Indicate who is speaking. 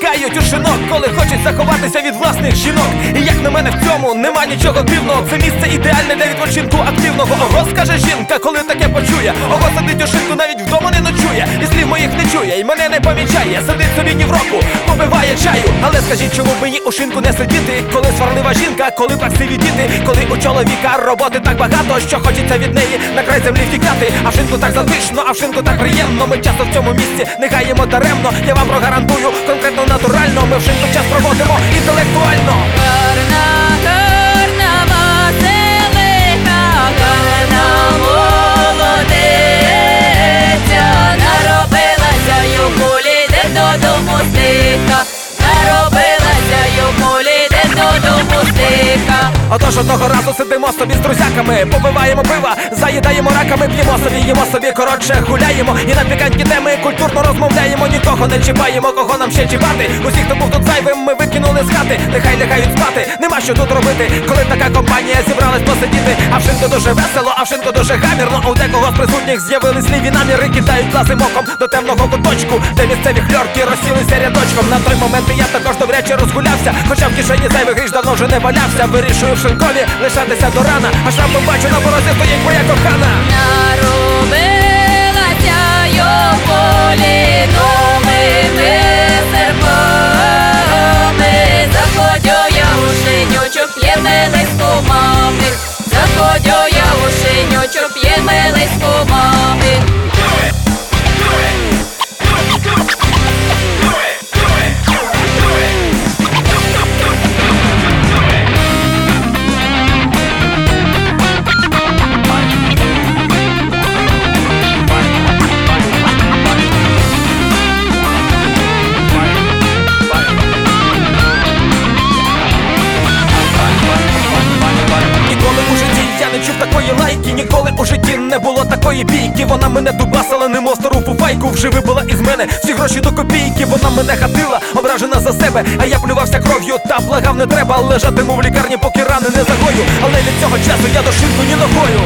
Speaker 1: тікають у шинок, коли хочуть заховатися від власних жінок. І як на мене в цьому нема нічого дивного. Це місце ідеальне для відпочинку активного. Ого, скаже жінка, коли таке почує. Ого, сидить у шинку, навіть вдома і мене не помічає. Сидить собі ні в року, побиває чаю. Але скажіть, чому мені у шинку не сидіти? Коли сварлива жінка, коли красиві діти, коли у чоловіка роботи так багато, що хочеться від неї на край землі втікати. А в шинку так затишно, а в шинку так приємно. Ми часто в цьому місці не гаємо даремно. Я вам прогарантую конкретно натурально. Ми в шинку час проводимо Отож одного разу сидимо собі з друзяками, попиваємо пива, заїдаємо раками, п'ємо собі, їмо собі, коротше, гуляємо і на пікантні теми культурно розмовляємо, нікого не чіпаємо, кого нам ще чіпати. Усіх, хто був тут зайвим, ми викинули з хати, нехай лягають спати, нема що тут робити, коли така компанія зібралась посидіти. А в шинку дуже весело, а в шинку дуже гамірно. У декого з присутніх з'явились ліві наміри, кидають лазим оком до темного куточку, де місцеві хльорки розсілися рядочком. На той момент я також добряче розгулявся, хоча в кишені зайвих гріш давно вже не валявся. Вирішую шинкові лишатися до рана, аж раптом бачу на порозі стоїть моя кохана.
Speaker 2: Наробилася його новими серпами, заходю я у шинючок, є лиску
Speaker 1: лайки, у житті не було такої бійки. Вона мене дубасила, немов стару фуфайку. Вже вибила із мене всі гроші до копійки. Вона мене хатила, ображена за себе. А я плювався кров'ю та благав не треба. Лежатиму в лікарні, поки рани не загою. Але від цього часу я до шинку ні ногою.